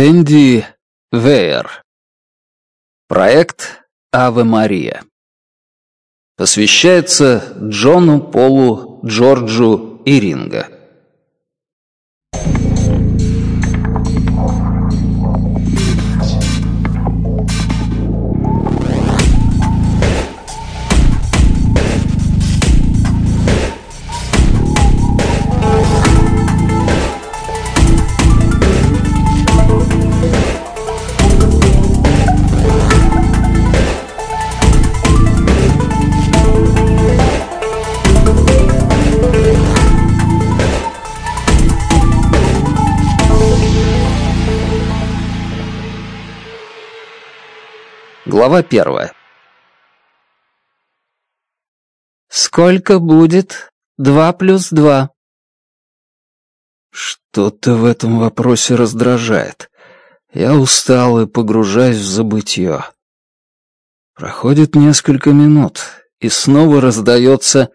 Энди Вейер. Проект «Аве Мария» посвящается Джону Полу Джорджу Иринга. Глава первая. «Сколько будет два плюс два?» Что-то в этом вопросе раздражает. Я устал и погружаюсь в забытье. Проходит несколько минут, и снова раздается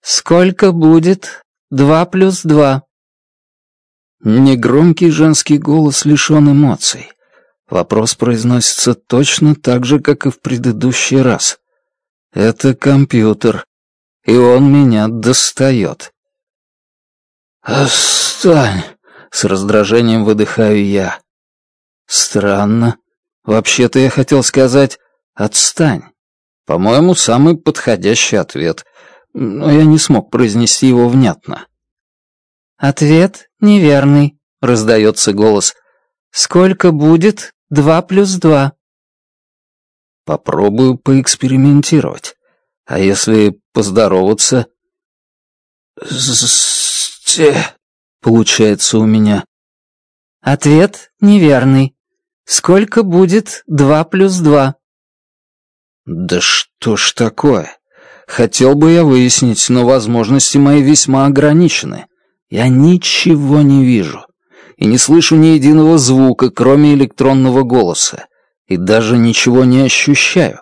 «Сколько будет два плюс два?» Негромкий женский голос лишен эмоций. Вопрос произносится точно так же, как и в предыдущий раз. Это компьютер, и он меня достает. «Остань!» — с раздражением выдыхаю я. «Странно. Вообще-то я хотел сказать «отстань». По-моему, самый подходящий ответ, но я не смог произнести его внятно». «Ответ неверный», — раздается голос. «Сколько будет?» Два плюс два. Попробую поэкспериментировать. А если поздороваться? Здрасте, получается у меня. Ответ неверный. Сколько будет два плюс два? Да что ж такое? Хотел бы я выяснить, но возможности мои весьма ограничены. Я ничего не вижу и не слышу ни единого звука, кроме электронного голоса, и даже ничего не ощущаю.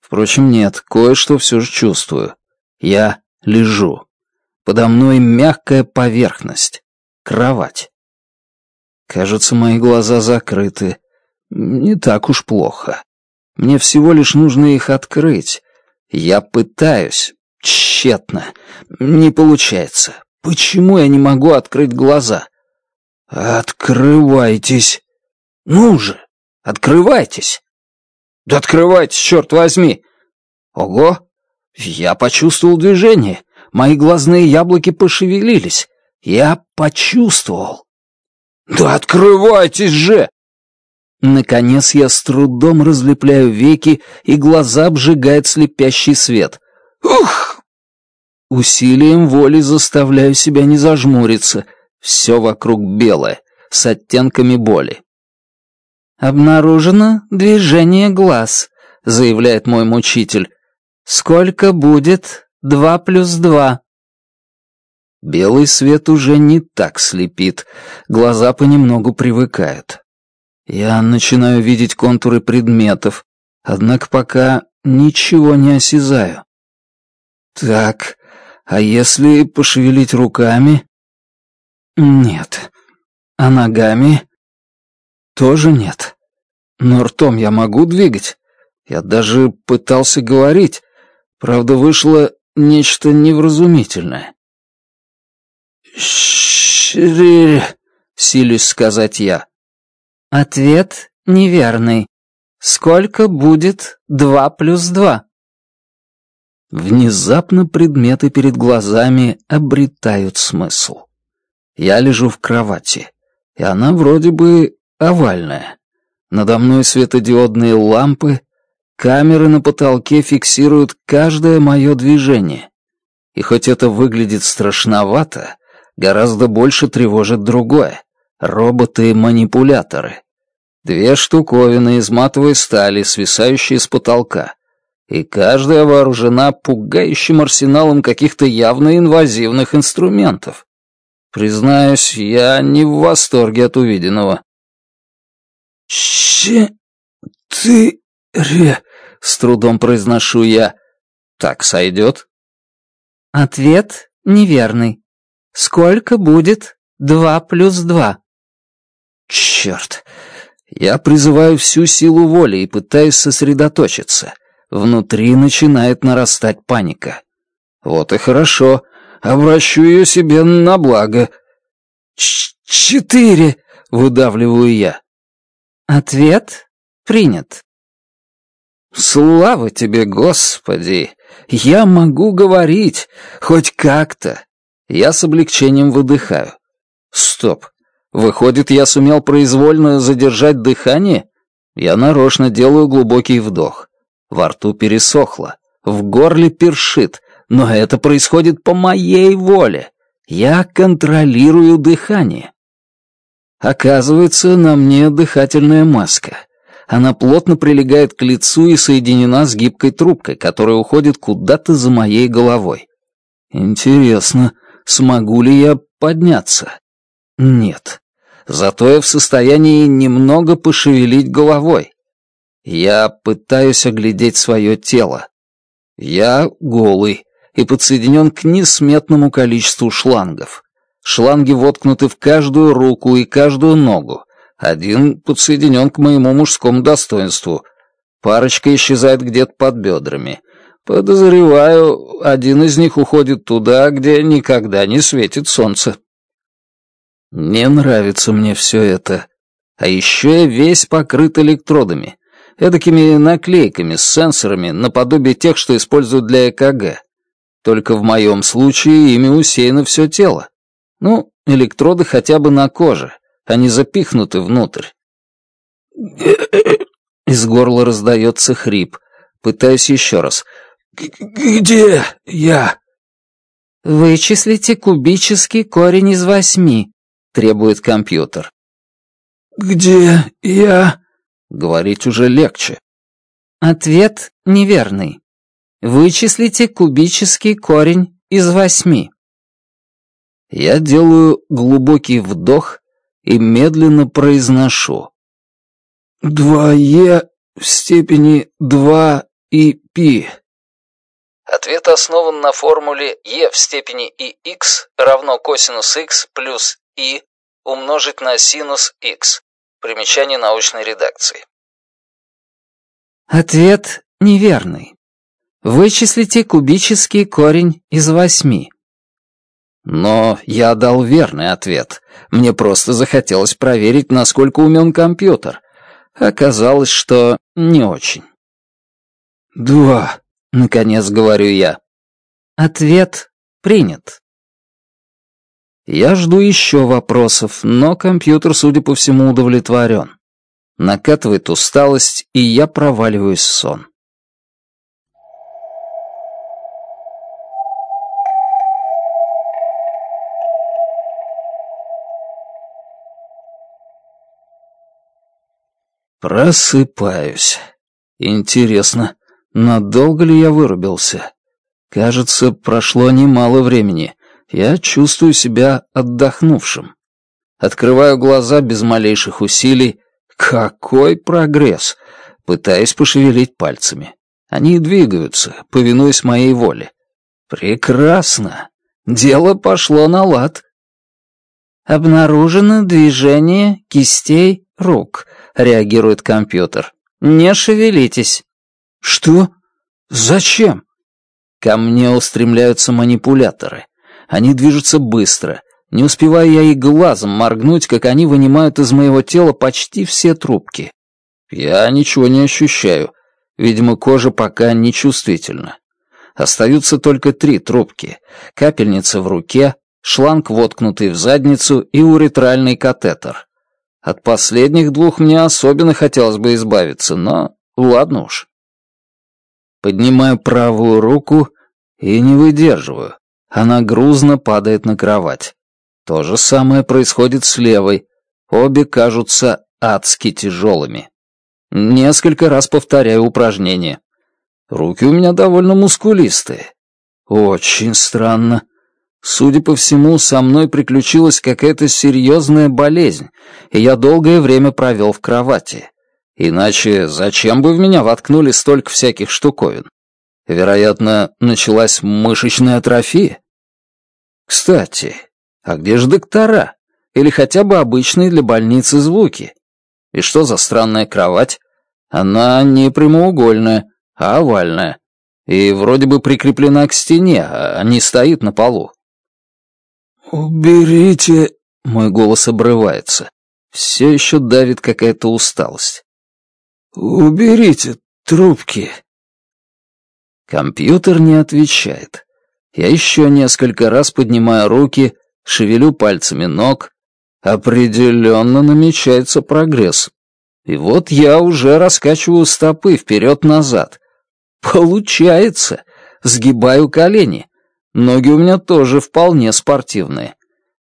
Впрочем, нет, кое-что все же чувствую. Я лежу. Подо мной мягкая поверхность. Кровать. Кажется, мои глаза закрыты. Не так уж плохо. Мне всего лишь нужно их открыть. Я пытаюсь. Тщетно. Не получается. Почему я не могу открыть глаза? открывайтесь ну же открывайтесь да открывайтесь черт возьми ого я почувствовал движение мои глазные яблоки пошевелились я почувствовал да открывайтесь же Наконец я с трудом разлепляю веки, и глаза обжигает слепящий свет. Ух! Усилием воли заставляю себя не зажмуриться — все вокруг белое, с оттенками боли. «Обнаружено движение глаз», — заявляет мой мучитель. «Сколько будет два плюс два?» Белый свет уже не так слепит, глаза понемногу привыкают. Я начинаю видеть контуры предметов, однако пока ничего не осязаю. Так, а если пошевелить руками? Нет. А ногами? Тоже нет. Но ртом я могу двигать. Я даже пытался говорить. Правда, вышло нечто невразумительное. «Шри...» — силюсь сказать я. Ответ неверный. Сколько будет два плюс два? Внезапно предметы перед глазами обретают смысл. Я лежу в кровати, и она вроде бы овальная. Надо мной светодиодные лампы, камеры на потолке фиксируют каждое мое движение. И хоть это выглядит страшновато, гораздо больше тревожит другое — роботы-манипуляторы. Две штуковины из матовой стали, свисающие с потолка — и каждая вооружена пугающим арсеналом каких-то явно инвазивных инструментов признаюсь, я не в восторге от увиденного». Че, ты, «Щетыре», — с трудом произношу я. «Так сойдет?» Ответ неверный. «Сколько будет два плюс два?» «Черт!» Я призываю всю силу воли и пытаюсь сосредоточиться. Внутри начинает нарастать паника. Вот и хорошо обращу себе на благо. Четыре, выдавливаю я. Ответ принят. Слава тебе, Господи! Я могу говорить, хоть как-то. Я с облегчением выдыхаю. Стоп. Выходит, я сумел произвольно задержать дыхание? Я нарочно делаю глубокий вдох. Во рту пересохло. В горле першит но это происходит по моей воле. Я контролирую дыхание. Оказывается, на мне дыхательная маска. Она плотно прилегает к лицу и соединена с гибкой трубкой, которая уходит куда-то за моей головой. Интересно, смогу ли я подняться? Нет. Зато я в состоянии немного пошевелить головой. Я пытаюсь оглядеть свое тело. Я голый и подсоединен к несметному количеству шлангов. Шланги воткнуты в каждую руку и каждую ногу. Один подсоединен к моему мужскому достоинству. Парочка исчезает где-то под бедрами. Подозреваю, один из них уходит туда, где никогда не светит солнце. Не нравится мне все это. А еще я весь покрыт электродами, эдакими наклейками с сенсорами, наподобие тех, что используют для ЭКГ. Только в моем случае ими усеяно все тело. Ну, электроды хотя бы на коже, они запихнуты внутрь. Из горла раздается хрип. Пытаюсь еще раз. «Где я?» «Вычислите кубический корень из восьми», — требует компьютер. «Где я?» — говорить уже легче. Ответ неверный. Вычислите кубический корень из восьми. Я делаю глубокий вдох и медленно произношу. 2е в степени 2 и пи. Ответ основан на формуле е в степени и x равно косинус x плюс и умножить на синус x. Примечание научной редакции. Ответ неверный. Вычислите кубический корень из восьми. Но я дал верный ответ. Мне просто захотелось проверить, насколько умен компьютер. Оказалось, что не очень. «Два», — наконец говорю я. Ответ принят. Я жду еще вопросов, но компьютер, судя по всему, удовлетворен. Накатывает усталость, и я проваливаюсь в сон. Просыпаюсь. Интересно, надолго ли я вырубился? Кажется, прошло немало времени. Я чувствую себя отдохнувшим. Открываю глаза без малейших усилий. Какой прогресс! Пытаюсь пошевелить пальцами. Они двигаются, повинуясь моей воле. Прекрасно! Дело пошло на лад. Обнаружено движение кистей рук — реагирует компьютер. «Не шевелитесь». «Что? Зачем?» Ко мне устремляются манипуляторы. Они движутся быстро. Не успеваю я и глазом моргнуть, как они вынимают из моего тела почти все трубки. Я ничего не ощущаю. Видимо, кожа пока не чувствительна. Остаются только три трубки. Капельница в руке, шланг, воткнутый в задницу, и уретральный катетер. От последних двух мне особенно хотелось бы избавиться, но ладно уж. Поднимаю правую руку и не выдерживаю. Она грузно падает на кровать. То же самое происходит с левой. Обе кажутся адски тяжелыми. Несколько раз повторяю упражнение. Руки у меня довольно мускулистые. Очень странно. Судя по всему, со мной приключилась какая-то серьезная болезнь, и я долгое время провел в кровати. Иначе зачем бы в меня воткнули столько всяких штуковин? Вероятно, началась мышечная атрофия. Кстати, а где же доктора? Или хотя бы обычные для больницы звуки? И что за странная кровать? Она не прямоугольная, а овальная. И вроде бы прикреплена к стене, а не стоит на полу. «Уберите!» — мой голос обрывается. Все еще давит какая-то усталость. «Уберите трубки!» Компьютер не отвечает. Я еще несколько раз поднимаю руки, шевелю пальцами ног. Определенно намечается прогресс. И вот я уже раскачиваю стопы вперед-назад. Получается! Сгибаю колени. Ноги у меня тоже вполне спортивные.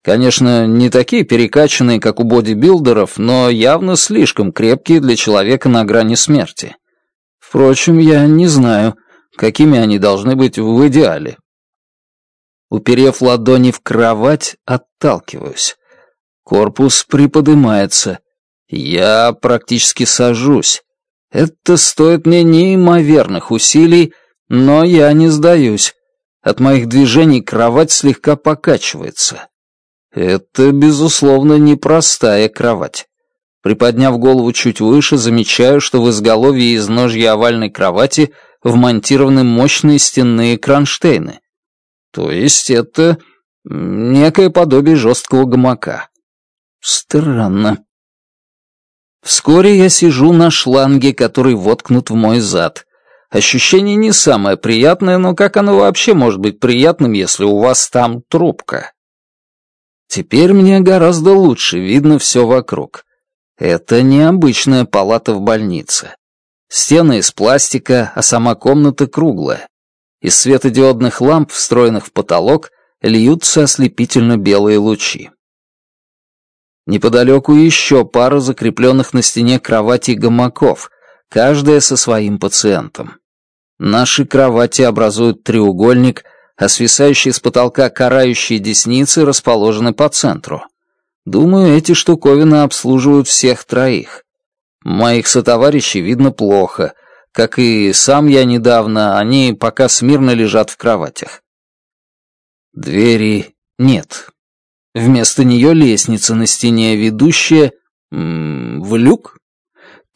Конечно, не такие перекачанные, как у бодибилдеров, но явно слишком крепкие для человека на грани смерти. Впрочем, я не знаю, какими они должны быть в идеале. Уперев ладони в кровать, отталкиваюсь. Корпус приподнимается. Я практически сажусь. Это стоит мне неимоверных усилий, но я не сдаюсь. От моих движений кровать слегка покачивается. Это, безусловно, непростая кровать. Приподняв голову чуть выше, замечаю, что в изголовье из ножья овальной кровати вмонтированы мощные стенные кронштейны. То есть это некое подобие жесткого гамака. Странно. Вскоре я сижу на шланге, который воткнут в мой зад. Ощущение не самое приятное, но как оно вообще может быть приятным, если у вас там трубка? Теперь мне гораздо лучше видно все вокруг. Это необычная палата в больнице. Стены из пластика, а сама комната круглая. Из светодиодных ламп, встроенных в потолок, льются ослепительно белые лучи. Неподалеку еще пара закрепленных на стене кроватей гамаков, каждая со своим пациентом. Наши кровати образуют треугольник, а свисающие с потолка карающие десницы расположены по центру. Думаю, эти штуковины обслуживают всех троих. Моих сотоварищей видно плохо. Как и сам я недавно, они пока смирно лежат в кроватях. Двери нет. Вместо нее лестница на стене, ведущая... В люк?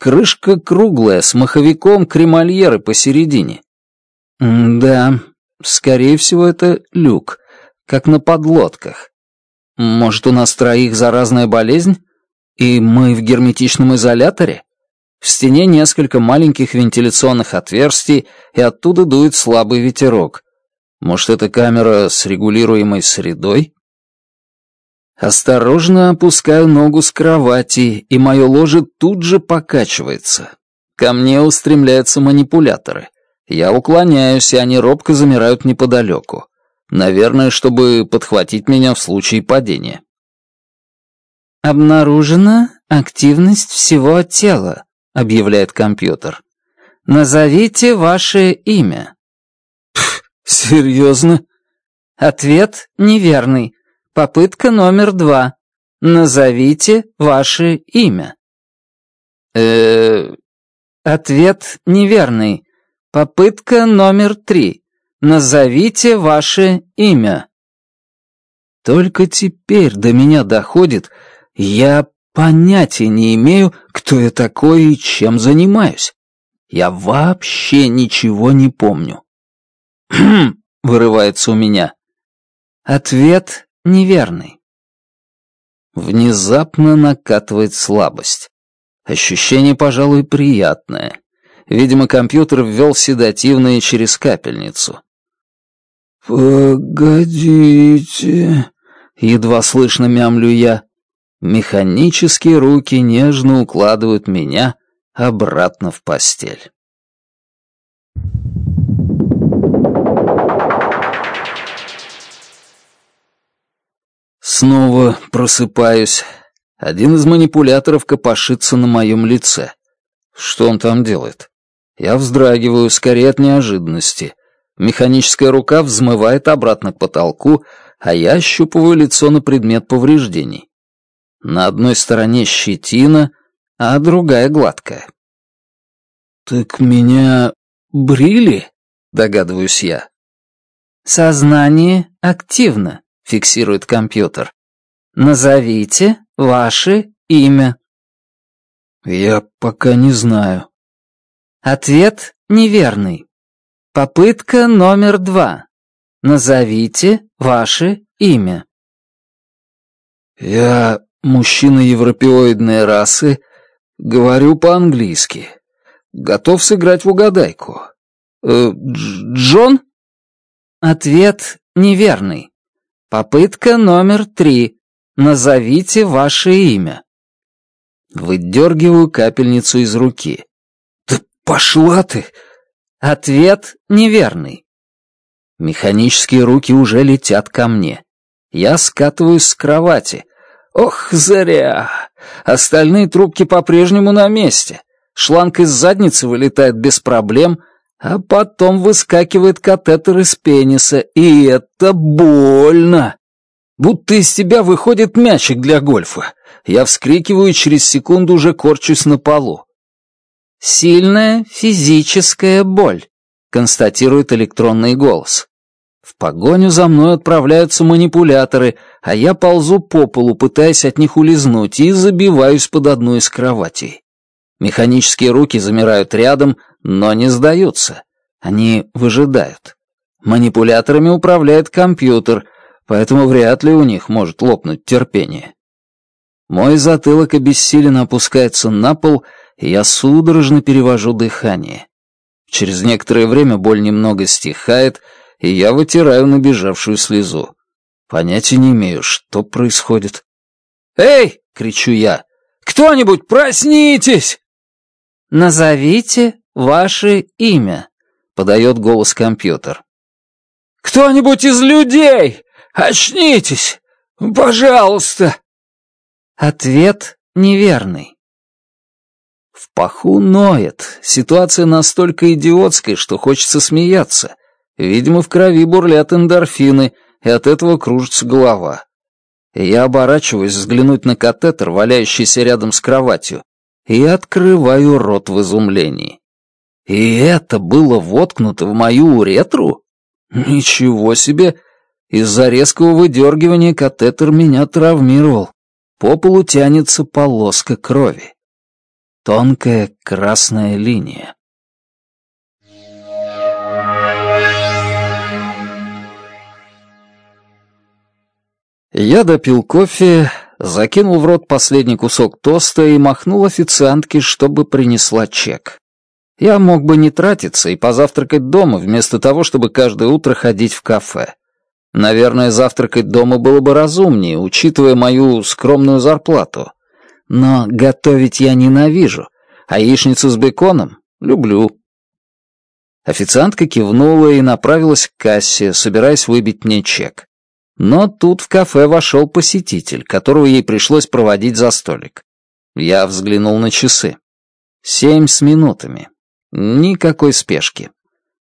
Крышка круглая, с маховиком кремольеры посередине. М да, скорее всего, это люк, как на подлодках. Может, у нас троих заразная болезнь? И мы в герметичном изоляторе? В стене несколько маленьких вентиляционных отверстий, и оттуда дует слабый ветерок. Может, это камера с регулируемой средой? осторожно опускаю ногу с кровати, и мое ложе тут же покачивается. Ко мне устремляются манипуляторы. Я уклоняюсь, и они робко замирают неподалеку. Наверное, чтобы подхватить меня в случае падения. «Обнаружена активность всего тела», — объявляет компьютер. «Назовите ваше имя». «Серьезно?» Ответ неверный. Попытка номер два. Назовите ваше имя. Э... Ответ неверный. Попытка номер три. Назовите ваше имя. Только теперь до меня доходит, я понятия не имею, кто я такой и чем занимаюсь. Я вообще ничего не помню. «Хм!» — вырывается у меня. Ответ неверный. Внезапно накатывает слабость. Ощущение, пожалуй, приятное. Видимо, компьютер ввел седативное через капельницу. «Погодите...» — едва слышно мямлю я. Механические руки нежно укладывают меня обратно в постель. Снова просыпаюсь. Один из манипуляторов копошится на моем лице. Что он там делает? Я вздрагиваю скорее от неожиданности. Механическая рука взмывает обратно к потолку, а я ощупываю лицо на предмет повреждений. На одной стороне щетина, а другая гладкая. «Так меня брили?» — догадываюсь я. «Сознание активно», фиксирует компьютер. Назовите ваше имя. Я пока не знаю. Ответ неверный. Попытка номер два. Назовите ваше имя. Я мужчина европеоидной расы, говорю по-английски. Готов сыграть в угадайку. Э, Джон? Ответ неверный. Попытка номер три. Назовите ваше имя. Выдергиваю капельницу из руки. Да пошла ты! Ответ неверный. Механические руки уже летят ко мне. Я скатываюсь с кровати. Ох, заря! Остальные трубки по-прежнему на месте. Шланг из задницы вылетает без проблем — а потом выскакивает катетер из пениса, и это больно. Будто из тебя выходит мячик для гольфа. Я вскрикиваю и через секунду уже корчусь на полу. «Сильная физическая боль», — констатирует электронный голос. В погоню за мной отправляются манипуляторы, а я ползу по полу, пытаясь от них улизнуть, и забиваюсь под одну из кроватей. Механические руки замирают рядом, но не сдаются. Они выжидают. Манипуляторами управляет компьютер, поэтому вряд ли у них может лопнуть терпение. Мой затылок обессиленно опускается на пол, и я судорожно перевожу дыхание. Через некоторое время боль немного стихает, и я вытираю набежавшую слезу. Понятия не имею, что происходит. «Эй!» — кричу я. «Кто-нибудь, проснитесь!» «Назовите ваше имя», — подает голос компьютер. «Кто-нибудь из людей! Очнитесь! Пожалуйста!» Ответ неверный. В паху ноет. Ситуация настолько идиотская, что хочется смеяться. Видимо, в крови бурлят эндорфины, и от этого кружится голова. Я оборачиваюсь взглянуть на катетер, валяющийся рядом с кроватью, и открываю рот в изумлении. И это было воткнуто в мою уретру? Ничего себе! Из-за резкого выдергивания катетер меня травмировал. По полу тянется полоска крови. Тонкая красная линия. Я допил кофе, закинул в рот последний кусок тоста и махнул официантке, чтобы принесла чек. Я мог бы не тратиться и позавтракать дома, вместо того, чтобы каждое утро ходить в кафе. Наверное, завтракать дома было бы разумнее, учитывая мою скромную зарплату. Но готовить я ненавижу, а яичницу с беконом люблю. Официантка кивнула и направилась к кассе, собираясь выбить мне чек. Но тут в кафе вошел посетитель, которого ей пришлось проводить за столик. Я взглянул на часы. Семь с минутами. Никакой спешки.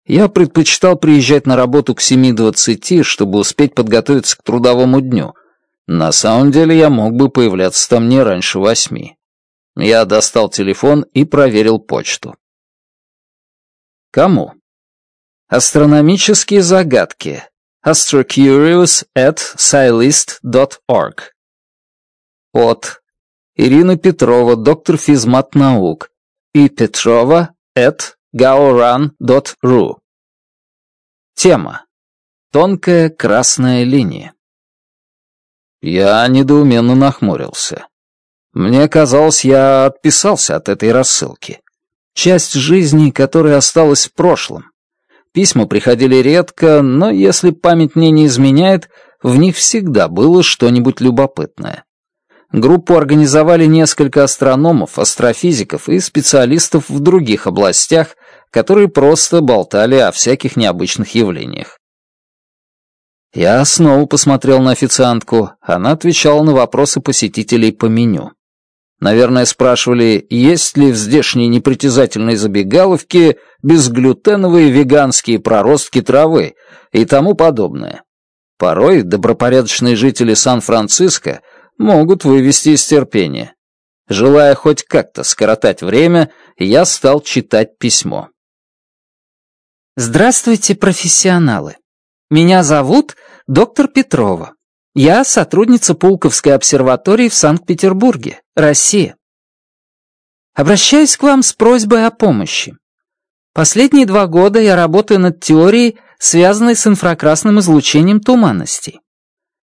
Я предпочитал приезжать на работу к 7.20, чтобы успеть подготовиться к трудовому дню. На самом деле я мог бы появляться там не раньше восьми. Я достал телефон и проверил почту. Кому? Астрономические загадки. astrocurious at scilist.org От Ирина Петрова, доктор физмат наук, и Петрова, at gaoran.ru Тема. Тонкая красная линия. Я недоуменно нахмурился. Мне казалось, я отписался от этой рассылки. Часть жизни, которая осталась в прошлом. Письма приходили редко, но если память мне не изменяет, в них всегда было что-нибудь любопытное. Группу организовали несколько астрономов, астрофизиков и специалистов в других областях, которые просто болтали о всяких необычных явлениях. Я снова посмотрел на официантку. Она отвечала на вопросы посетителей по меню. Наверное, спрашивали, есть ли в здешней непритязательной забегаловке безглютеновые веганские проростки травы и тому подобное. Порой добропорядочные жители Сан-Франциско могут вывести из терпения. Желая хоть как-то скоротать время, я стал читать письмо. Здравствуйте, профессионалы. Меня зовут доктор Петрова. Я сотрудница Пулковской обсерватории в Санкт-Петербурге, Россия. Обращаюсь к вам с просьбой о помощи. Последние два года я работаю над теорией, связанной с инфракрасным излучением туманностей.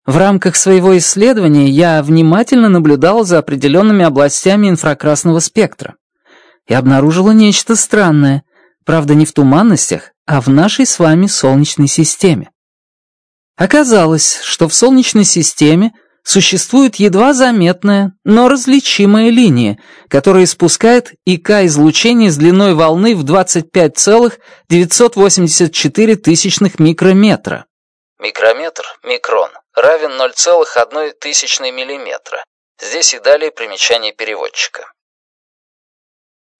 В рамках своего исследования я внимательно наблюдал за определенными областями инфракрасного спектра и обнаружила нечто странное, правда не в туманностях, а в нашей с вами Солнечной системе. Оказалось, что в Солнечной системе существует едва заметная, но различимая линия, которая испускает ИК-излучение с длиной волны в 25,984 микрометра. Микрометр, микрон, равен 0,1 тысячной миллиметра. Здесь и далее примечание переводчика.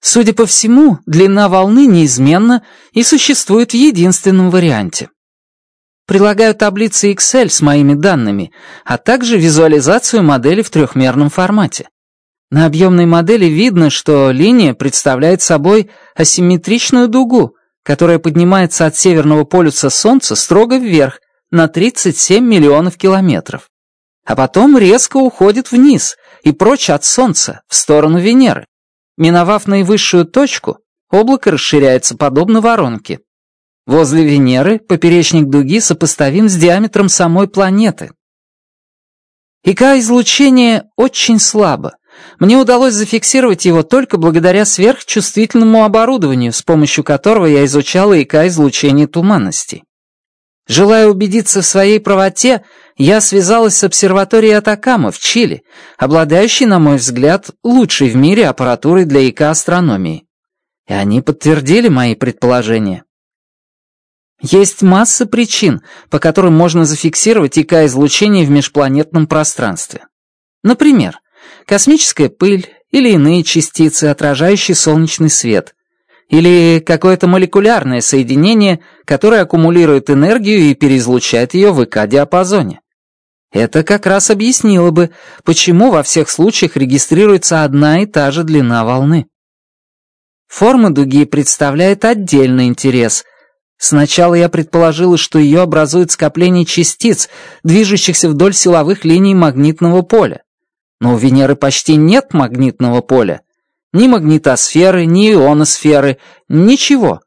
Судя по всему, длина волны неизменна и существует в единственном варианте. Прилагаю таблицы Excel с моими данными, а также визуализацию модели в трехмерном формате. На объемной модели видно, что линия представляет собой асимметричную дугу, которая поднимается от северного полюса Солнца строго вверх на 37 миллионов километров. А потом резко уходит вниз и прочь от Солнца, в сторону Венеры. Миновав наивысшую точку, облако расширяется подобно воронке. Возле Венеры поперечник дуги сопоставим с диаметром самой планеты. ИК-излучение очень слабо. Мне удалось зафиксировать его только благодаря сверхчувствительному оборудованию, с помощью которого я изучала ИК-излучение туманностей. Желая убедиться в своей правоте, я связалась с обсерваторией Атакама в Чили, обладающей, на мой взгляд, лучшей в мире аппаратурой для ИК-астрономии. И они подтвердили мои предположения. Есть масса причин, по которым можно зафиксировать ИК-излучение в межпланетном пространстве. Например, космическая пыль или иные частицы, отражающие солнечный свет – или какое-то молекулярное соединение, которое аккумулирует энергию и переизлучает ее в ИК-диапазоне. Это как раз объяснило бы, почему во всех случаях регистрируется одна и та же длина волны. Форма дуги представляет отдельный интерес. Сначала я предположила, что ее образует скопление частиц, движущихся вдоль силовых линий магнитного поля. Но у Венеры почти нет магнитного поля, ни магнитосферы, ни ионосферы, ничего.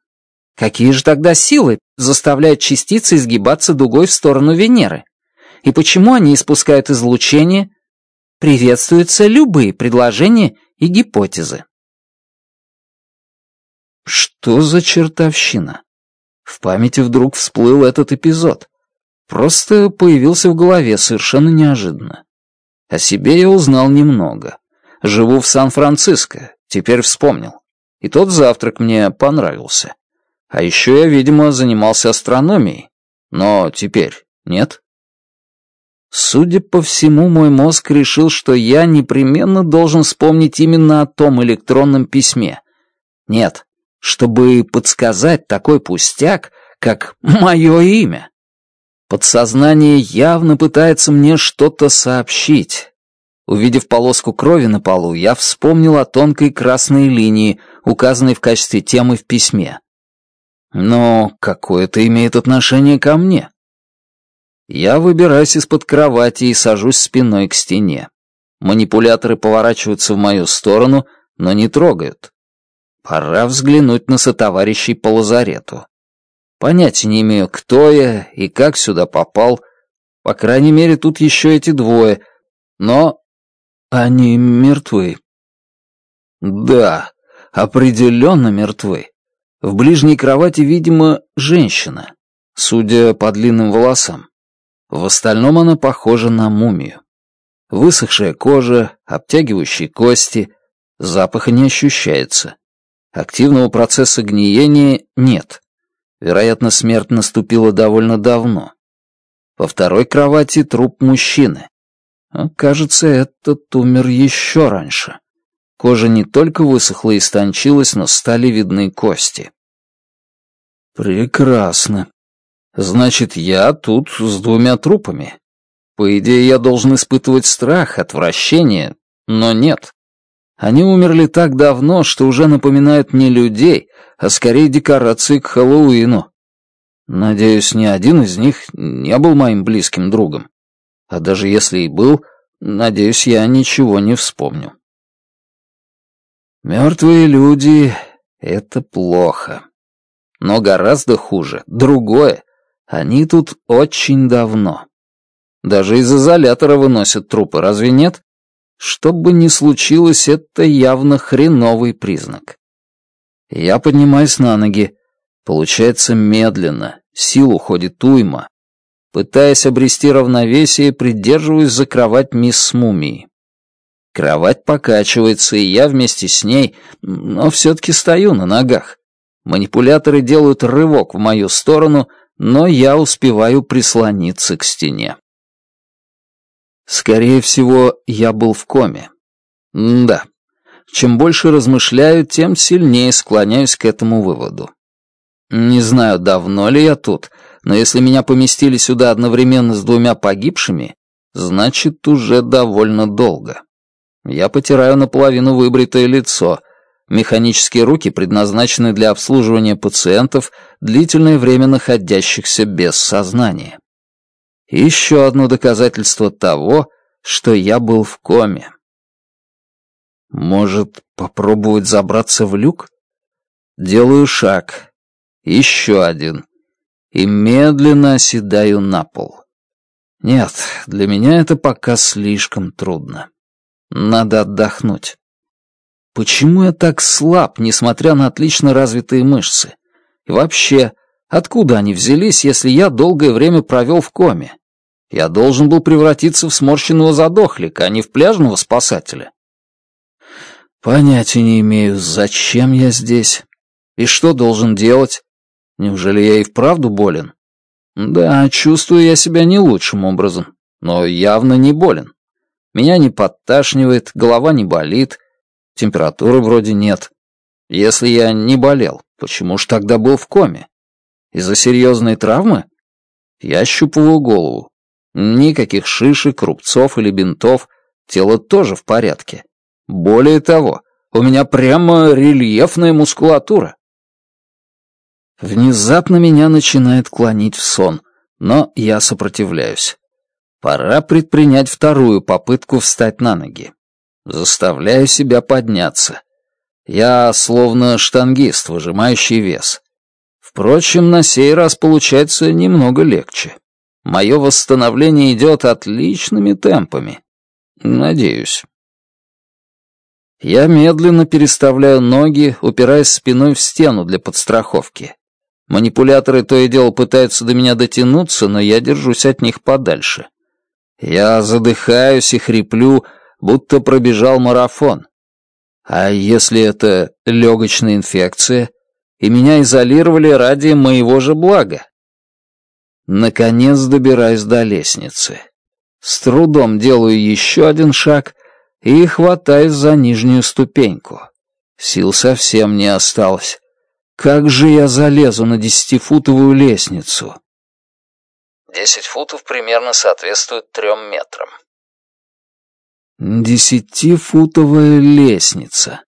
Какие же тогда силы заставляют частицы изгибаться дугой в сторону Венеры? И почему они испускают излучение? Приветствуются любые предложения и гипотезы. Что за чертовщина? В памяти вдруг всплыл этот эпизод. Просто появился в голове совершенно неожиданно. О себе я узнал немного. Живу в Сан-Франциско, теперь вспомнил. И тот завтрак мне понравился. А еще я, видимо, занимался астрономией. Но теперь нет? Судя по всему, мой мозг решил, что я непременно должен вспомнить именно о том электронном письме. Нет, чтобы подсказать такой пустяк, как мое имя. Подсознание явно пытается мне что-то сообщить, Увидев полоску крови на полу, я вспомнил о тонкой красной линии, указанной в качестве темы в письме. Но какое это имеет отношение ко мне? Я выбираюсь из-под кровати и сажусь спиной к стене. Манипуляторы поворачиваются в мою сторону, но не трогают. Пора взглянуть на сотоварищей по лазарету. Понятия не имею, кто я и как сюда попал. По крайней мере, тут еще эти двое. Но они мертвы. Да, определенно мертвы. В ближней кровати, видимо, женщина, судя по длинным волосам. В остальном она похожа на мумию. Высохшая кожа, обтягивающие кости, запаха не ощущается. Активного процесса гниения нет. Вероятно, смерть наступила довольно давно. Во второй кровати труп мужчины. Кажется, этот умер еще раньше. Кожа не только высохла и стончилась, но стали видны кости. Прекрасно. Значит, я тут с двумя трупами. По идее, я должен испытывать страх, отвращение, но нет. Они умерли так давно, что уже напоминают не людей, а скорее декорации к Хэллоуину. Надеюсь, ни один из них не был моим близким другом а даже если и был, надеюсь, я ничего не вспомню. Мертвые люди — это плохо. Но гораздо хуже. Другое. Они тут очень давно. Даже из изолятора выносят трупы, разве нет? Что бы ни случилось, это явно хреновый признак. Я поднимаюсь на ноги. Получается медленно, сил уходит уйма. Пытаясь обрести равновесие, придерживаюсь за кровать мисс Мумии. Кровать покачивается, и я вместе с ней, но все-таки стою на ногах. Манипуляторы делают рывок в мою сторону, но я успеваю прислониться к стене. Скорее всего, я был в коме. М да. Чем больше размышляю, тем сильнее склоняюсь к этому выводу. Не знаю, давно ли я тут, но если меня поместили сюда одновременно с двумя погибшими, значит, уже довольно долго. Я потираю наполовину выбритое лицо. Механические руки предназначены для обслуживания пациентов, длительное время находящихся без сознания. Еще одно доказательство того, что я был в коме. Может, попробовать забраться в люк? Делаю шаг. Еще один и медленно оседаю на пол. Нет, для меня это пока слишком трудно. Надо отдохнуть. Почему я так слаб, несмотря на отлично развитые мышцы? И вообще, откуда они взялись, если я долгое время провел в коме? Я должен был превратиться в сморщенного задохлика, а не в пляжного спасателя. Понятия не имею, зачем я здесь и что должен делать. Неужели я и вправду болен? Да, чувствую я себя не лучшим образом, но явно не болен. Меня не подташнивает, голова не болит, температуры вроде нет. Если я не болел, почему ж тогда был в коме? Из-за серьезной травмы? Я щупываю голову. Никаких шишек, рубцов или бинтов, тело тоже в порядке. Более того, у меня прямо рельефная мускулатура. Внезапно меня начинает клонить в сон, но я сопротивляюсь. Пора предпринять вторую попытку встать на ноги. Заставляю себя подняться. Я словно штангист, выжимающий вес. Впрочем, на сей раз получается немного легче. Мое восстановление идет отличными темпами. Надеюсь. Я медленно переставляю ноги, упираясь спиной в стену для подстраховки. Манипуляторы то и дело пытаются до меня дотянуться, но я держусь от них подальше. Я задыхаюсь и хриплю, будто пробежал марафон. А если это легочная инфекция, и меня изолировали ради моего же блага? Наконец добираюсь до лестницы. С трудом делаю еще один шаг и хватаюсь за нижнюю ступеньку. Сил совсем не осталось. Как же я залезу на десятифутовую лестницу? Десять футов примерно соответствует трем метрам. Десятифутовая лестница.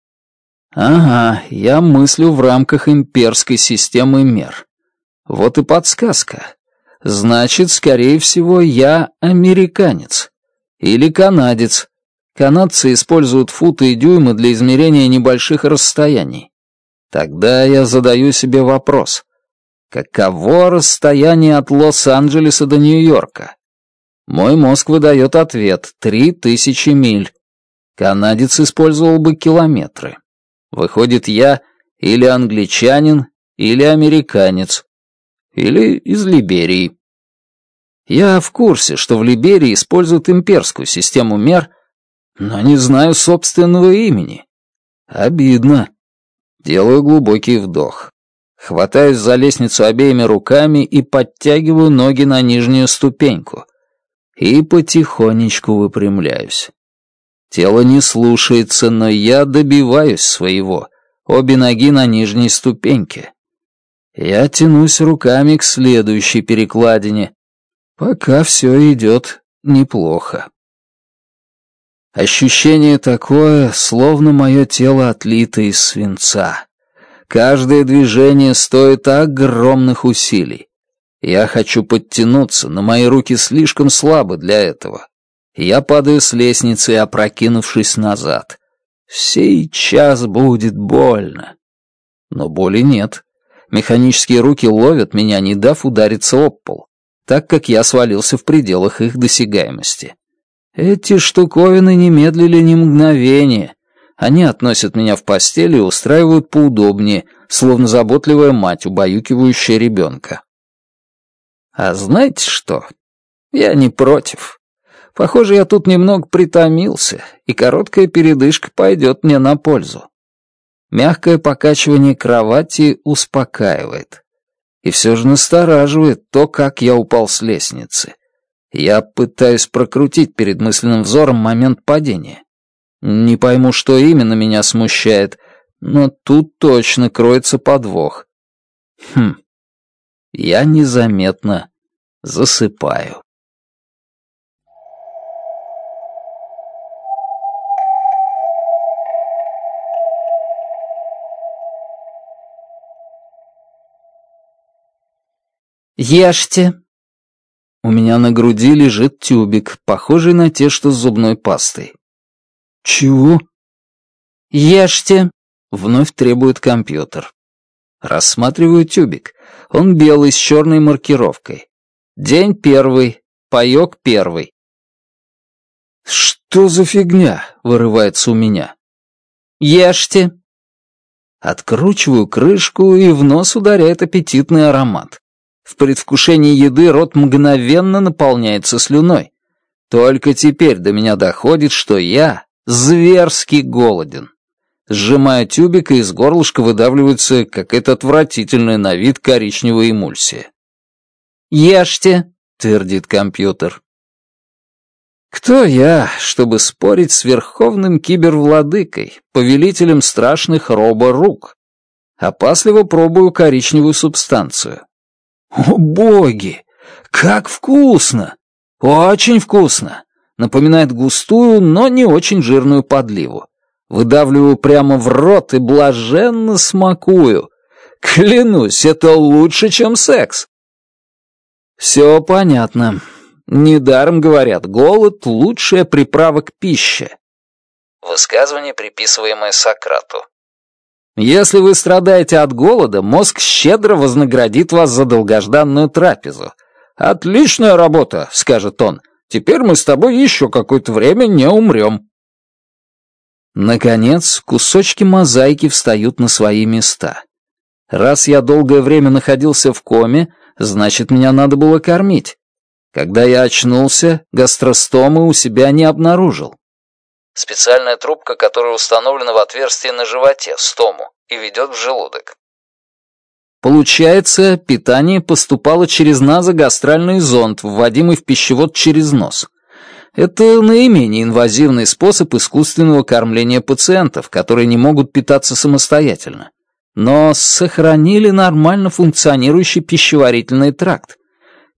Ага, я мыслю в рамках имперской системы мер. Вот и подсказка. Значит, скорее всего, я американец. Или канадец. Канадцы используют футы и дюймы для измерения небольших расстояний. Тогда я задаю себе вопрос. Каково расстояние от Лос-Анджелеса до Нью-Йорка? Мой мозг выдает ответ — три тысячи миль. Канадец использовал бы километры. Выходит, я или англичанин, или американец, или из Либерии. Я в курсе, что в Либерии используют имперскую систему мер, но не знаю собственного имени. Обидно. Делаю глубокий вдох. Хватаюсь за лестницу обеими руками и подтягиваю ноги на нижнюю ступеньку. И потихонечку выпрямляюсь. Тело не слушается, но я добиваюсь своего. Обе ноги на нижней ступеньке. Я тянусь руками к следующей перекладине. Пока все идет неплохо. Ощущение такое, словно мое тело отлито из свинца. Каждое движение стоит огромных усилий. Я хочу подтянуться, но мои руки слишком слабы для этого. Я падаю с лестницы, опрокинувшись назад. Сейчас будет больно. Но боли нет. Механические руки ловят меня, не дав удариться об пол, так как я свалился в пределах их досягаемости. Эти штуковины не медлили ни мгновения. Они относят меня в постель и устраивают поудобнее, словно заботливая мать, убаюкивающая ребенка. А знаете что? Я не против. Похоже, я тут немного притомился, и короткая передышка пойдет мне на пользу. Мягкое покачивание кровати успокаивает. И все же настораживает то, как я упал с лестницы. Я пытаюсь прокрутить перед мысленным взором момент падения. Не пойму, что именно меня смущает, но тут точно кроется подвох. Хм. Я незаметно засыпаю. «Ешьте», у меня на груди лежит тюбик, похожий на те, что с зубной пастой. Чего? Ешьте, вновь требует компьютер. Рассматриваю тюбик. Он белый, с черной маркировкой. День первый, паек первый. «Что за фигня?» — вырывается у меня. «Ешьте!» Откручиваю крышку, и в нос ударяет аппетитный аромат. В предвкушении еды рот мгновенно наполняется слюной. Только теперь до меня доходит, что я зверски голоден. Сжимая тюбик, из горлышка выдавливается какая-то отвратительная на вид коричневая эмульсия. «Ешьте», — твердит компьютер. Кто я, чтобы спорить с верховным кибервладыкой, повелителем страшных роборук? Опасливо пробую коричневую субстанцию. О, боги! Как вкусно! Очень вкусно! Напоминает густую, но не очень жирную подливу. Выдавливаю прямо в рот и блаженно смакую. Клянусь, это лучше, чем секс. Все понятно. Недаром говорят, голод — лучшая приправа к пище. Высказывание, приписываемое Сократу. Если вы страдаете от голода, мозг щедро вознаградит вас за долгожданную трапезу. «Отличная работа», — скажет он. «Теперь мы с тобой еще какое-то время не умрем». Наконец, кусочки мозаики встают на свои места. Раз я долгое время находился в коме, значит, меня надо было кормить. Когда я очнулся, гастростомы у себя не обнаружил. Специальная трубка, которая установлена в отверстие на животе, стому, и ведет в желудок. Получается, питание поступало через назогастральный зонд, вводимый в пищевод через нос. Это наименее инвазивный способ искусственного кормления пациентов, которые не могут питаться самостоятельно. Но сохранили нормально функционирующий пищеварительный тракт.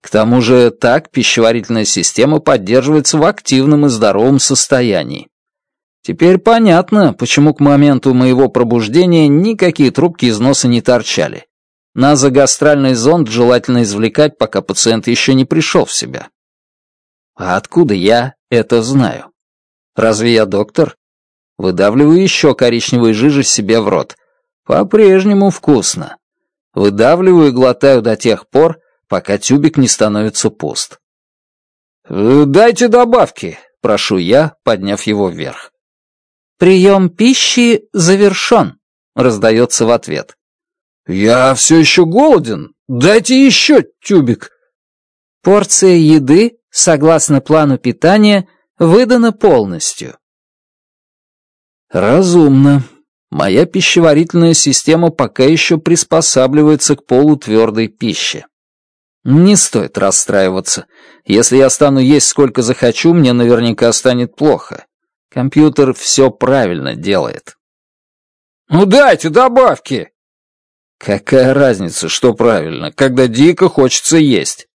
К тому же так пищеварительная система поддерживается в активном и здоровом состоянии. Теперь понятно, почему к моменту моего пробуждения никакие трубки из носа не торчали. Назогастральный зонд желательно извлекать, пока пациент еще не пришел в себя. А откуда я это знаю? Разве я доктор? Выдавливаю еще коричневой жижи себе в рот. По-прежнему вкусно. Выдавливаю и глотаю до тех пор, пока тюбик не становится пуст. «Э, «Дайте добавки», — прошу я, подняв его вверх прием пищи завершен», — раздается в ответ. «Я все еще голоден. Дайте еще тюбик». Порция еды, согласно плану питания, выдана полностью. «Разумно. Моя пищеварительная система пока еще приспосабливается к полутвердой пище. Не стоит расстраиваться. Если я стану есть сколько захочу, мне наверняка станет плохо. Компьютер все правильно делает. «Ну дайте добавки!» «Какая разница, что правильно, когда дико хочется есть?»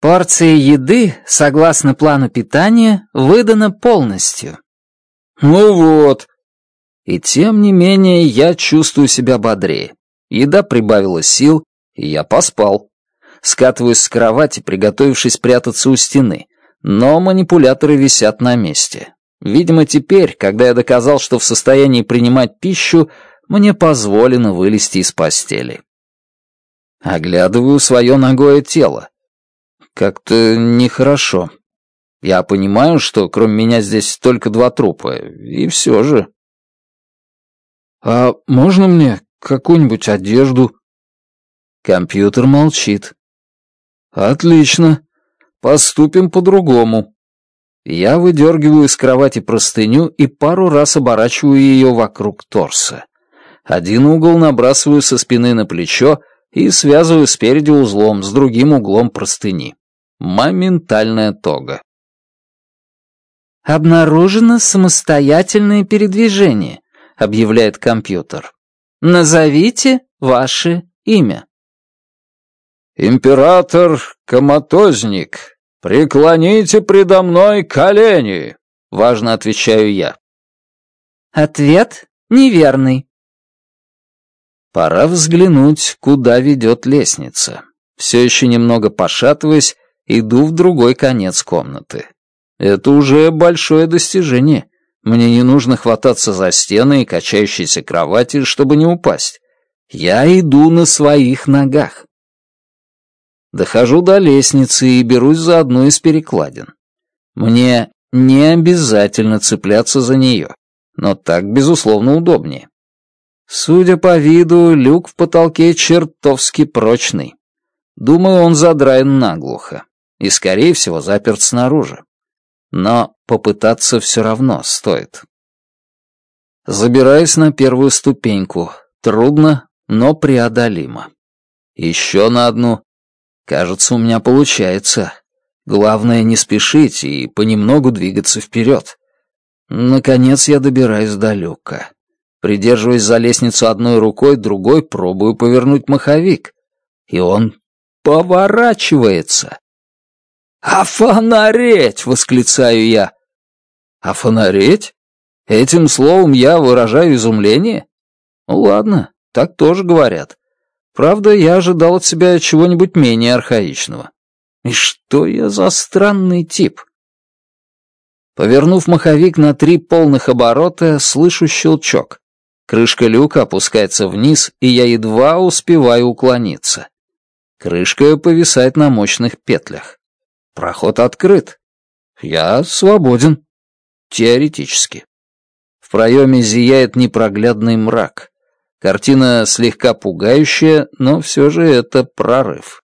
Порция еды, согласно плану питания, выдана полностью. «Ну вот!» И тем не менее я чувствую себя бодрее. Еда прибавила сил, и я поспал. Скатываюсь с кровати, приготовившись прятаться у стены, но манипуляторы висят на месте. Видимо, теперь, когда я доказал, что в состоянии принимать пищу, мне позволено вылезти из постели. Оглядываю свое ногое тело. Как-то нехорошо. Я понимаю, что кроме меня здесь только два трупа, и все же. «А можно мне какую-нибудь одежду?» Компьютер молчит. «Отлично. Поступим по-другому. Я выдергиваю из кровати простыню и пару раз оборачиваю ее вокруг торса. Один угол набрасываю со спины на плечо и связываю спереди узлом с другим углом простыни. Моментальная тога. «Обнаружено самостоятельное передвижение», — объявляет компьютер. «Назовите ваше имя». «Император Коматозник», «Преклоните предо мной колени!» — важно отвечаю я. Ответ неверный. Пора взглянуть, куда ведет лестница. Все еще немного пошатываясь, иду в другой конец комнаты. Это уже большое достижение. Мне не нужно хвататься за стены и качающиеся кровати, чтобы не упасть. Я иду на своих ногах. Дохожу до лестницы и берусь за одну из перекладин. Мне не обязательно цепляться за нее, но так, безусловно, удобнее. Судя по виду, люк в потолке чертовски прочный. Думаю, он задраен наглухо и, скорее всего, заперт снаружи. Но попытаться все равно стоит. Забираюсь на первую ступеньку. Трудно, но преодолимо. Еще на одну Кажется, у меня получается. Главное не спешить и понемногу двигаться вперед. Наконец я добираюсь до люка. Придерживаясь за лестницу одной рукой, другой пробую повернуть маховик. И он поворачивается. «А фонареть!» — восклицаю я. «А фонареть? Этим словом я выражаю изумление? «Ну ладно, так тоже говорят. Правда, я ожидал от себя чего-нибудь менее архаичного. И что я за странный тип? Повернув маховик на три полных оборота, слышу щелчок. Крышка люка опускается вниз, и я едва успеваю уклониться. Крышка повисает на мощных петлях. Проход открыт. Я свободен. Теоретически. В проеме зияет непроглядный мрак. Картина слегка пугающая, но все же это прорыв.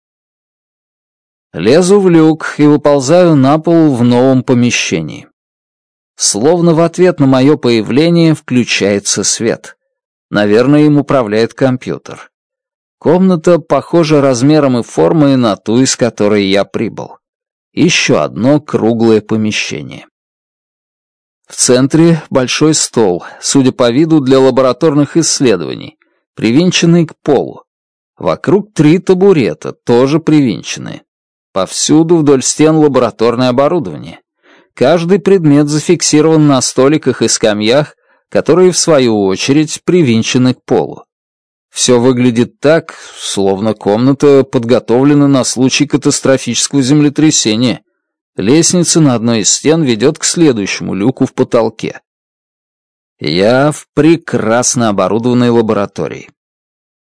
Лезу в люк и выползаю на пол в новом помещении. Словно в ответ на мое появление включается свет. Наверное, им управляет компьютер. Комната похожа размером и формой на ту, из которой я прибыл. Еще одно круглое помещение. В центре большой стол, судя по виду, для лабораторных исследований, привинченный к полу. Вокруг три табурета, тоже привинченные. Повсюду вдоль стен лабораторное оборудование. Каждый предмет зафиксирован на столиках и скамьях, которые, в свою очередь, привинчены к полу. Все выглядит так, словно комната подготовлена на случай катастрофического землетрясения — Лестница на одной из стен ведет к следующему люку в потолке. Я в прекрасно оборудованной лаборатории.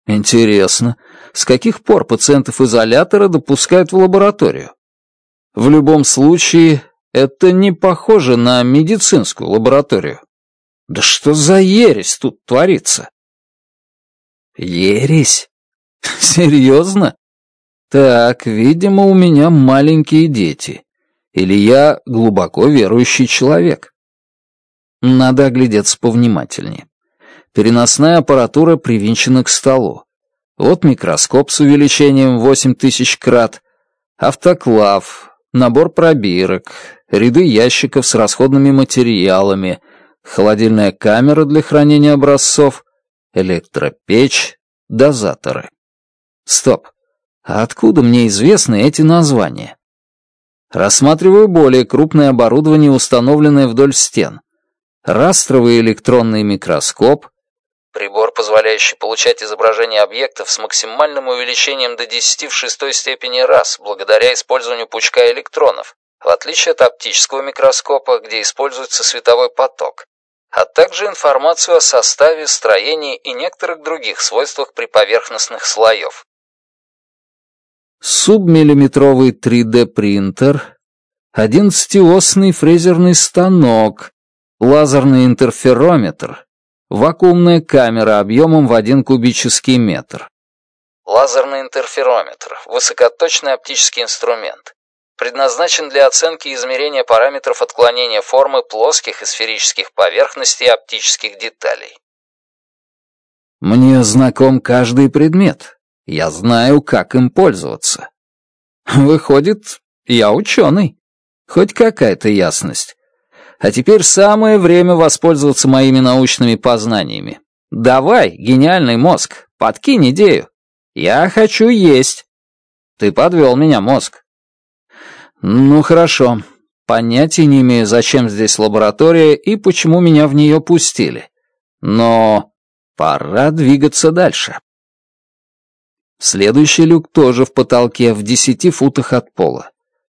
Интересно, с каких пор пациентов изолятора допускают в лабораторию? В любом случае, это не похоже на медицинскую лабораторию. Да что за ересь тут творится? Ересь? Серьезно? Так, видимо, у меня маленькие дети. Или я глубоко верующий человек? Надо оглядеться повнимательнее. Переносная аппаратура привинчена к столу. Вот микроскоп с увеличением 8000 крат, автоклав, набор пробирок, ряды ящиков с расходными материалами, холодильная камера для хранения образцов, электропечь, дозаторы. Стоп. А откуда мне известны эти названия? Рассматриваю более крупное оборудование, установленное вдоль стен. Растровый электронный микроскоп. Прибор, позволяющий получать изображение объектов с максимальным увеличением до 10 в шестой степени раз, благодаря использованию пучка электронов, в отличие от оптического микроскопа, где используется световой поток, а также информацию о составе, строении и некоторых других свойствах приповерхностных слоев субмиллиметровый 3D-принтер, 11-осный фрезерный станок, лазерный интерферометр, вакуумная камера объемом в 1 кубический метр. Лазерный интерферометр – высокоточный оптический инструмент. Предназначен для оценки и измерения параметров отклонения формы плоских и сферических поверхностей оптических деталей. Мне знаком каждый предмет, я знаю, как им пользоваться. Выходит, я ученый. Хоть какая-то ясность. А теперь самое время воспользоваться моими научными познаниями. Давай, гениальный мозг, подкинь идею. Я хочу есть. Ты подвел меня, мозг. Ну хорошо. Понятия не имею, зачем здесь лаборатория и почему меня в нее пустили. Но пора двигаться дальше. Следующий люк тоже в потолке, в десяти футах от пола.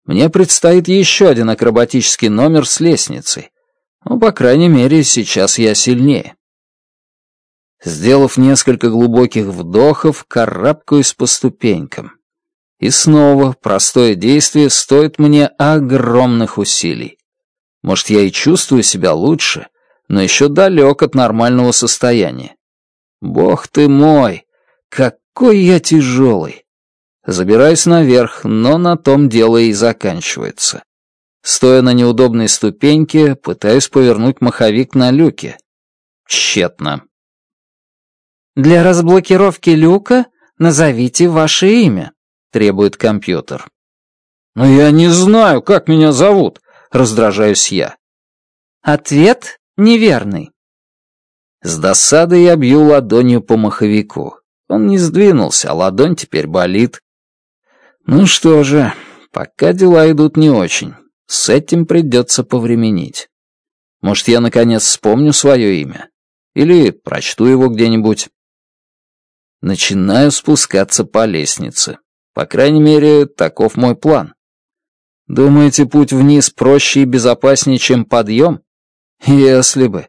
Мне предстоит еще один акробатический номер с лестницей. Ну, по крайней мере, сейчас я сильнее. Сделав несколько глубоких вдохов, карабкаюсь по ступенькам. И снова простое действие стоит мне огромных усилий. Может, я и чувствую себя лучше, но еще далек от нормального состояния. Бог ты мой, как я тяжелый. Забираюсь наверх, но на том дело и заканчивается. Стоя на неудобной ступеньке, пытаюсь повернуть маховик на люке. Тщетно. «Для разблокировки люка назовите ваше имя», — требует компьютер. «Но я не знаю, как меня зовут», — раздражаюсь я. Ответ неверный. С досадой я бью ладонью по маховику. Он не сдвинулся, а ладонь теперь болит. Ну что же, пока дела идут не очень. С этим придется повременить. Может, я наконец вспомню свое имя? Или прочту его где-нибудь? Начинаю спускаться по лестнице. По крайней мере, таков мой план. Думаете, путь вниз проще и безопаснее, чем подъем? Если бы.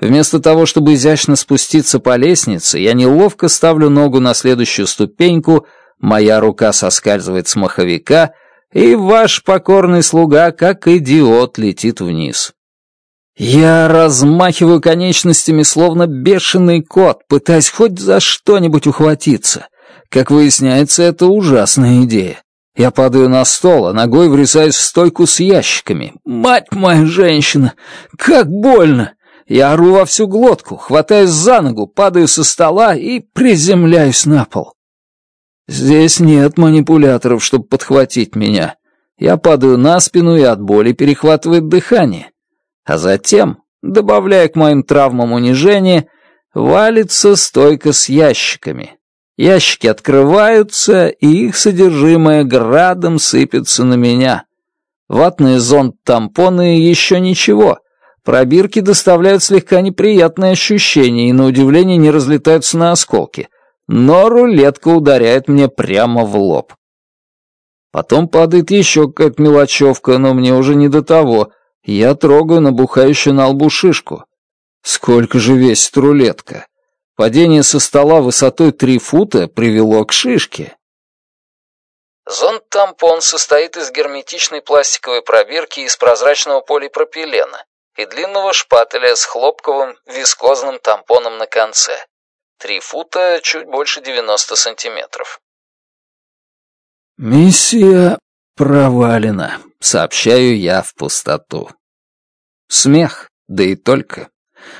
Вместо того, чтобы изящно спуститься по лестнице, я неловко ставлю ногу на следующую ступеньку, моя рука соскальзывает с маховика, и ваш покорный слуга, как идиот, летит вниз. Я размахиваю конечностями, словно бешеный кот, пытаясь хоть за что-нибудь ухватиться. Как выясняется, это ужасная идея. Я падаю на стол, а ногой врезаюсь в стойку с ящиками. «Мать моя женщина! Как больно!» Я ору во всю глотку, хватаюсь за ногу, падаю со стола и приземляюсь на пол. Здесь нет манипуляторов, чтобы подхватить меня. Я падаю на спину и от боли перехватывает дыхание. А затем, добавляя к моим травмам унижение, валится стойка с ящиками. Ящики открываются, и их содержимое градом сыпется на меня. Ватный зонт тампоны еще ничего — Пробирки доставляют слегка неприятные ощущения и, на удивление, не разлетаются на осколки. Но рулетка ударяет мне прямо в лоб. Потом падает еще какая-то мелочевка, но мне уже не до того. Я трогаю набухающую на лбу шишку. Сколько же весит рулетка? Падение со стола высотой три фута привело к шишке. Зонт-тампон состоит из герметичной пластиковой пробирки из прозрачного полипропилена, и длинного шпателя с хлопковым вискозным тампоном на конце. Три фута, чуть больше 90 сантиметров. «Миссия провалена», — сообщаю я в пустоту. Смех, да и только.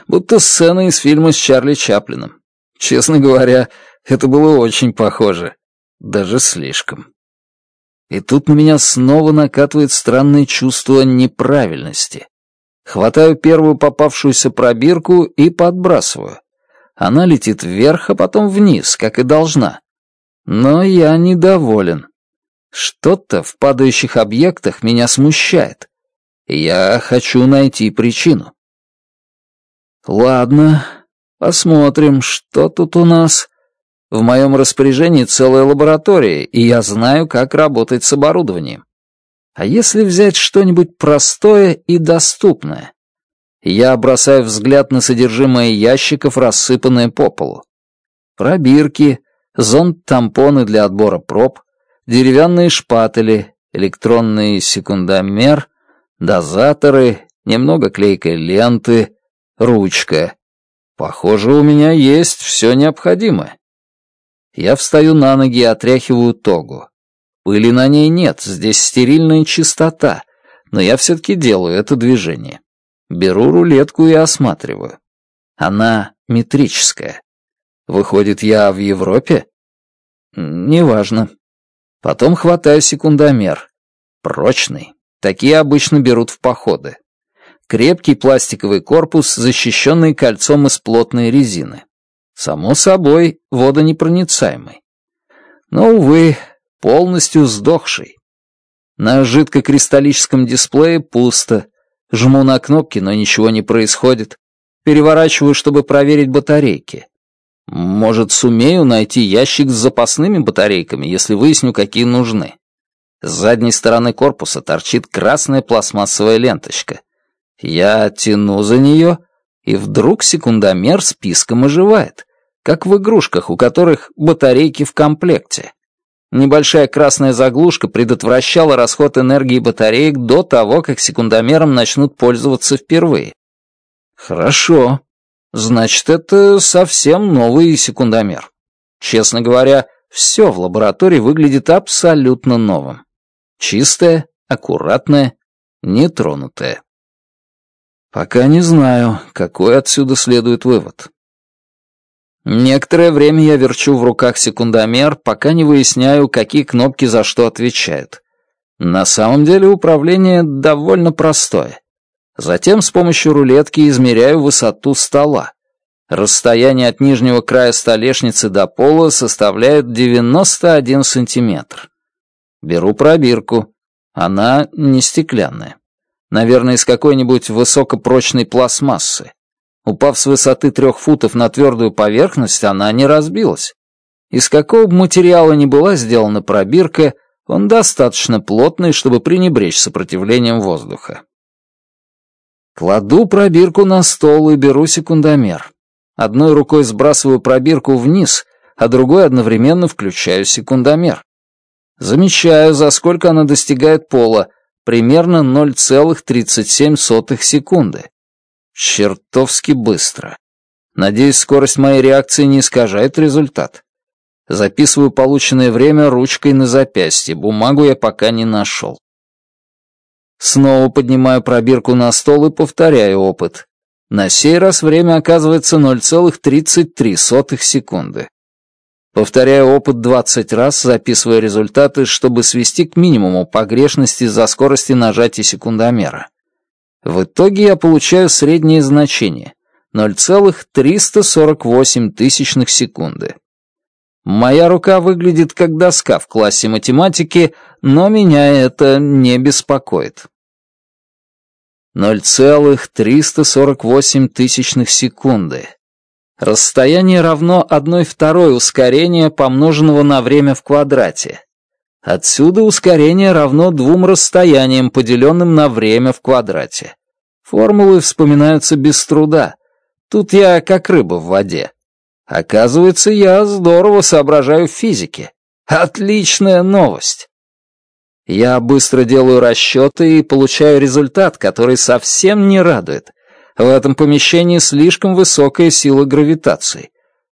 Будто сцена из фильма с Чарли Чаплином. Честно говоря, это было очень похоже. Даже слишком. И тут на меня снова накатывает странное чувство неправильности хватаю первую попавшуюся пробирку и подбрасываю. Она летит вверх, а потом вниз, как и должна. Но я недоволен. Что-то в падающих объектах меня смущает. Я хочу найти причину. Ладно, посмотрим, что тут у нас. В моем распоряжении целая лаборатория, и я знаю, как работать с оборудованием. А если взять что-нибудь простое и доступное? Я бросаю взгляд на содержимое ящиков, рассыпанное по полу. Пробирки, зонт-тампоны для отбора проб, деревянные шпатели, электронный секундомер, дозаторы, немного клейкой ленты, ручка. Похоже, у меня есть все необходимое. Я встаю на ноги и отряхиваю тогу. Пыли на ней нет, здесь стерильная чистота, но я все-таки делаю это движение. Беру рулетку и осматриваю. Она метрическая. Выходит, я в Европе? Неважно. Потом хватаю секундомер. Прочный. Такие обычно берут в походы. Крепкий пластиковый корпус, защищенный кольцом из плотной резины. Само собой, водонепроницаемый. Но, увы, полностью сдохший. На жидкокристаллическом дисплее пусто. Жму на кнопки, но ничего не происходит. Переворачиваю, чтобы проверить батарейки. Может, сумею найти ящик с запасными батарейками, если выясню, какие нужны. С задней стороны корпуса торчит красная пластмассовая ленточка. Я тяну за нее, и вдруг секундомер списком оживает, как в игрушках, у которых батарейки в комплекте. Небольшая красная заглушка предотвращала расход энергии батареек до того, как секундомером начнут пользоваться впервые. Хорошо. Значит, это совсем новый секундомер. Честно говоря, все в лаборатории выглядит абсолютно новым. Чистое, аккуратное, нетронутое. Пока не знаю, какой отсюда следует вывод. Некоторое время я верчу в руках секундомер, пока не выясняю, какие кнопки за что отвечают. На самом деле управление довольно простое. Затем с помощью рулетки измеряю высоту стола. Расстояние от нижнего края столешницы до пола составляет 91 сантиметр. Беру пробирку. Она не стеклянная. Наверное, из какой-нибудь высокопрочной пластмассы. Упав с высоты трех футов на твердую поверхность, она не разбилась. Из какого бы материала ни была сделана пробирка, он достаточно плотный, чтобы пренебречь сопротивлением воздуха. Кладу пробирку на стол и беру секундомер. Одной рукой сбрасываю пробирку вниз, а другой одновременно включаю секундомер. Замечаю, за сколько она достигает пола, примерно 0,37 секунды чертовски быстро. Надеюсь, скорость моей реакции не искажает результат. Записываю полученное время ручкой на запястье, бумагу я пока не нашел. Снова поднимаю пробирку на стол и повторяю опыт. На сей раз время оказывается 0,33 секунды. Повторяю опыт 20 раз, записывая результаты, чтобы свести к минимуму погрешности за скорости нажатия секундомера. В итоге я получаю среднее значение — 0,348 тысячных секунды. Моя рука выглядит как доска в классе математики, но меня это не беспокоит. 0,348 тысячных секунды. Расстояние равно 1 второй ускорения, помноженного на время в квадрате. Отсюда ускорение равно двум расстояниям, поделенным на время в квадрате. Формулы вспоминаются без труда. Тут я как рыба в воде. Оказывается, я здорово соображаю в физике. Отличная новость. Я быстро делаю расчеты и получаю результат, который совсем не радует. В этом помещении слишком высокая сила гравитации.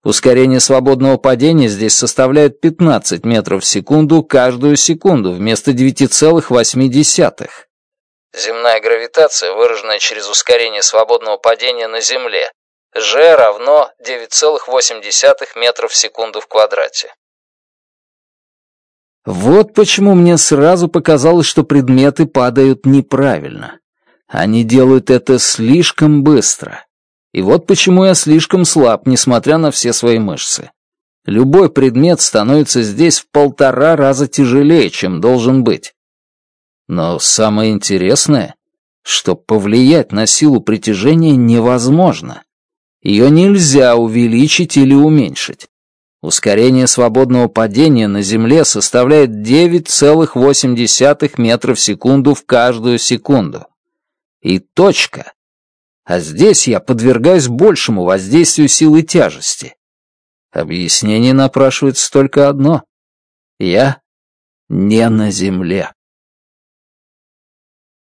Ускорение свободного падения здесь составляет 15 метров в секунду каждую секунду вместо 9,8. Земная гравитация, выраженная через ускорение свободного падения на Земле, g равно 9,8 метров в секунду в квадрате. Вот почему мне сразу показалось, что предметы падают неправильно. Они делают это слишком быстро. И вот почему я слишком слаб, несмотря на все свои мышцы. Любой предмет становится здесь в полтора раза тяжелее, чем должен быть. Но самое интересное, что повлиять на силу притяжения невозможно. Ее нельзя увеличить или уменьшить. Ускорение свободного падения на Земле составляет 9,8 метра в секунду в каждую секунду. И точка а здесь я подвергаюсь большему воздействию силы тяжести. Объяснение напрашивается только одно. Я не на земле.